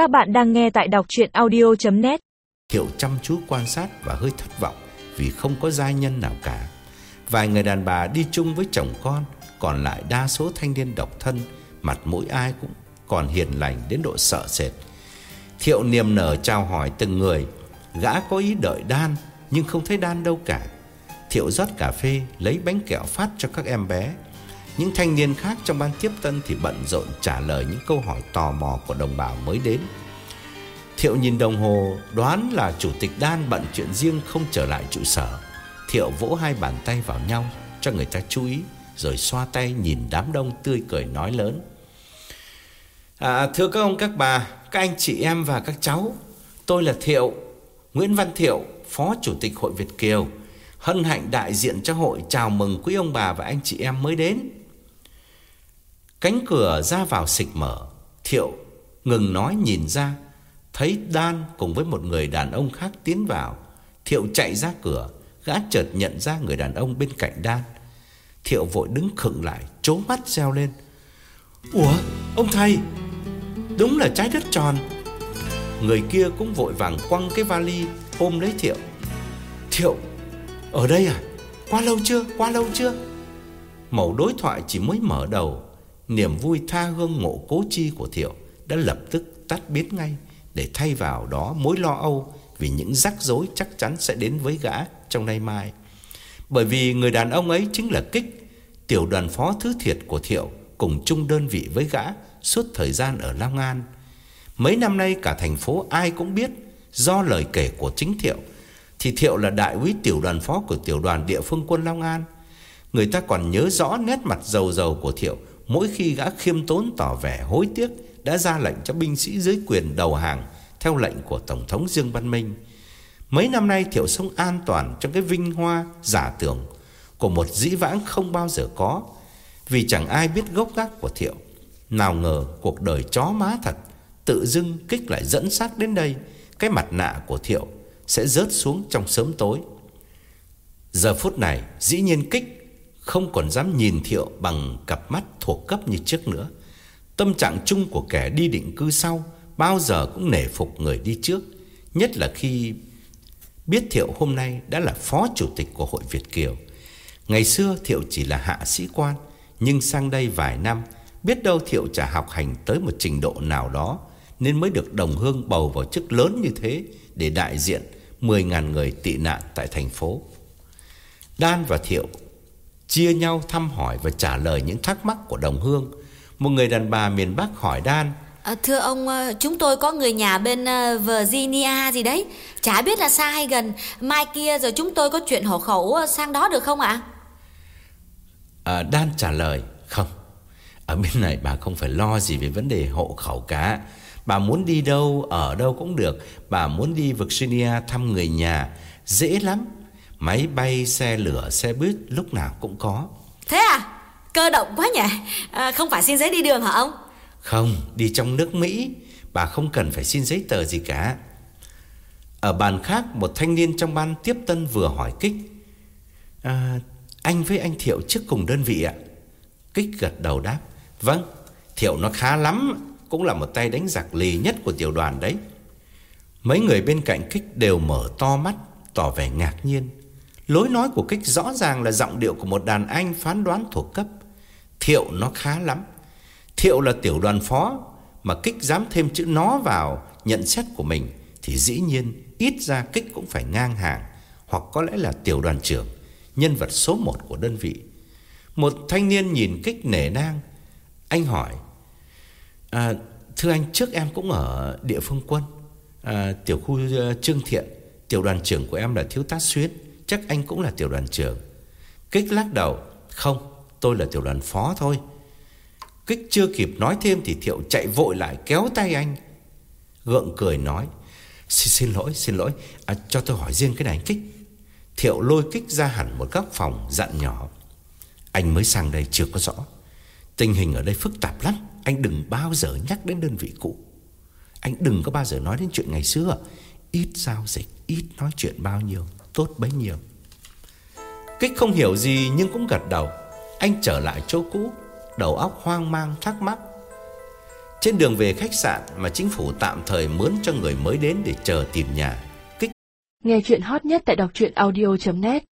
Các bạn đang nghe tại đọc chuyện audio.net Thiệu chăm chú quan sát và hơi thất vọng vì không có gia nhân nào cả. Vài người đàn bà đi chung với chồng con, còn lại đa số thanh niên độc thân, mặt mũi ai cũng còn hiền lành đến độ sợ sệt. Thiệu niềm nở chào hỏi từng người, gã có ý đợi đan nhưng không thấy đan đâu cả. Thiệu rót cà phê, lấy bánh kẹo phát cho các em bé. Những thanh niên khác trong ban tiếp tân thì bận rộn trả lời những câu hỏi tò mò của đồng bào mới đến. Thiệu nhìn đồng hồ đoán là chủ tịch đan bận chuyện riêng không trở lại trụ sở. Thiệu vỗ hai bàn tay vào nhau cho người ta chú ý rồi xoa tay nhìn đám đông tươi cười nói lớn. À, thưa các ông các bà, các anh chị em và các cháu, tôi là Thiệu, Nguyễn Văn Thiệu, Phó Chủ tịch Hội Việt Kiều. Hân hạnh đại diện cho hội chào mừng quý ông bà và anh chị em mới đến. Cánh cửa ra vào xịch mở, Thiệu ngừng nói nhìn ra, thấy Đan cùng với một người đàn ông khác tiến vào. Thiệu chạy ra cửa, gã chợt nhận ra người đàn ông bên cạnh Đan. Thiệu vội đứng khựng lại, chố mắt reo lên. Ủa, ông thầy, đúng là trái đất tròn. Người kia cũng vội vàng quăng cái vali ôm lấy Thiệu. Thiệu, ở đây à? Quá lâu chưa? Quá lâu chưa? Mẩu đối thoại chỉ mới mở đầu, niềm vui tha hương ngộ cố chi của Thiệu đã lập tức tắt biến ngay để thay vào đó mối lo âu vì những rắc rối chắc chắn sẽ đến với gã trong nay mai. Bởi vì người đàn ông ấy chính là Kích, tiểu đoàn phó thứ thiệt của Thiệu, cùng chung đơn vị với gã suốt thời gian ở Long An. Mấy năm nay cả thành phố ai cũng biết do lời kể của chính Thiệu thì Thiệu là đại úy tiểu đoàn phó của tiểu đoàn địa phương quân Long An. Người ta còn nhớ rõ nét mặt dầu dầu của Thiệu mỗi khi gã khiêm tốn tỏ vẻ hối tiếc đã ra lệnh cho binh sĩ dưới quyền đầu hàng theo lệnh của Tổng thống Dương Văn Minh. Mấy năm nay Thiệu sống an toàn trong cái vinh hoa giả tưởng của một dĩ vãng không bao giờ có, vì chẳng ai biết gốc gác của Thiệu. Nào ngờ cuộc đời chó má thật, tự dưng kích lại dẫn sát đến đây, cái mặt nạ của Thiệu sẽ rớt xuống trong sớm tối. Giờ phút này, dĩ nhiên kích không còn dám nhìn Thiệu bằng cặp mắt thuộc cấp như trước nữa. Tâm trạng chung của kẻ đi định cư sau bao giờ cũng nể phục người đi trước, nhất là khi biết Thiệu hôm nay đã là phó chủ tịch của Hội Việt Kiều. Ngày xưa Thiệu chỉ là hạ sĩ quan, nhưng sang đây vài năm, biết đâu Thiệu chả học hành tới một trình độ nào đó, nên mới được đồng hương bầu vào chức lớn như thế để đại diện 10.000 người tị nạn tại thành phố. Đan và Thiệu chia nhau thăm hỏi và trả lời những thắc mắc của đồng hương. Một người đàn bà miền Bắc hỏi Đan, À, thưa ông, ờ, chúng tôi có người nhà bên ờ, Virginia gì đấy Chả biết là xa hay gần Mai kia rồi chúng tôi có chuyện hộ khẩu sang đó được không ạ? à, Đan trả lời, không, ở bên này bà không phải lo gì về vấn đề hộ khẩu cả. Bà muốn đi đâu, ở đâu cũng được. Bà muốn đi Virginia thăm người nhà, dễ lắm. Máy bay, xe lửa, xe buýt lúc nào cũng có. Thế à? Cơ động quá nhỉ à, Không phải xin giấy đi đường hả ông? Không, đi trong nước Mỹ, bà không cần phải xin giấy tờ gì cả. Ở bàn khác, một thanh niên trong ban tiếp tân vừa hỏi Kích. À, anh với anh Thiệu trước cùng đơn vị ạ. Kích gật đầu đáp. Vâng, Thiệu nó khá lắm, cũng là một tay đánh giặc lì nhất của tiểu đoàn đấy. Mấy người bên cạnh Kích đều mở to mắt, tỏ vẻ ngạc nhiên. Lối nói của Kích rõ ràng là giọng điệu của một đàn anh phán đoán thuộc cấp. Thiệu nó khá lắm. Thiệu là tiểu đoàn phó, mà Kích dám thêm chữ nó vào nhận xét của mình, thì dĩ nhiên ít ra Kích cũng phải ngang hàng, hoặc có lẽ là tiểu đoàn trưởng, nhân vật số một của đơn vị. Một thanh niên nhìn Kích nể nang, anh hỏi, à, Thưa anh, trước em cũng ở địa phương quân, à, tiểu khu uh, Trương Thiện, tiểu đoàn trưởng của em là thiếu tá Xuyến, chắc anh cũng là tiểu đoàn trưởng. Kích lắc đầu, không, tôi là tiểu đoàn phó thôi. Kích chưa kịp nói thêm thì Thiệu chạy vội lại kéo tay anh. Gượng cười nói, xin, xin lỗi, xin lỗi, à, cho tôi hỏi riêng cái này Kích. Thiệu lôi Kích ra hẳn một góc phòng dặn nhỏ. Anh mới sang đây chưa có rõ. Tình hình ở đây phức tạp lắm, anh đừng bao giờ nhắc đến đơn vị cũ. Anh đừng có bao giờ nói đến chuyện ngày xưa. Ít giao dịch, ít nói chuyện bao nhiêu, tốt bấy nhiêu. Kích không hiểu gì nhưng cũng gật đầu. Anh trở lại chỗ cũ, đầu óc hoang mang thắc mắc. Trên đường về khách sạn mà chính phủ tạm thời mướn cho người mới đến để chờ tìm nhà. Kích Nghe chuyện hot nhất tại đọc truyện audio.net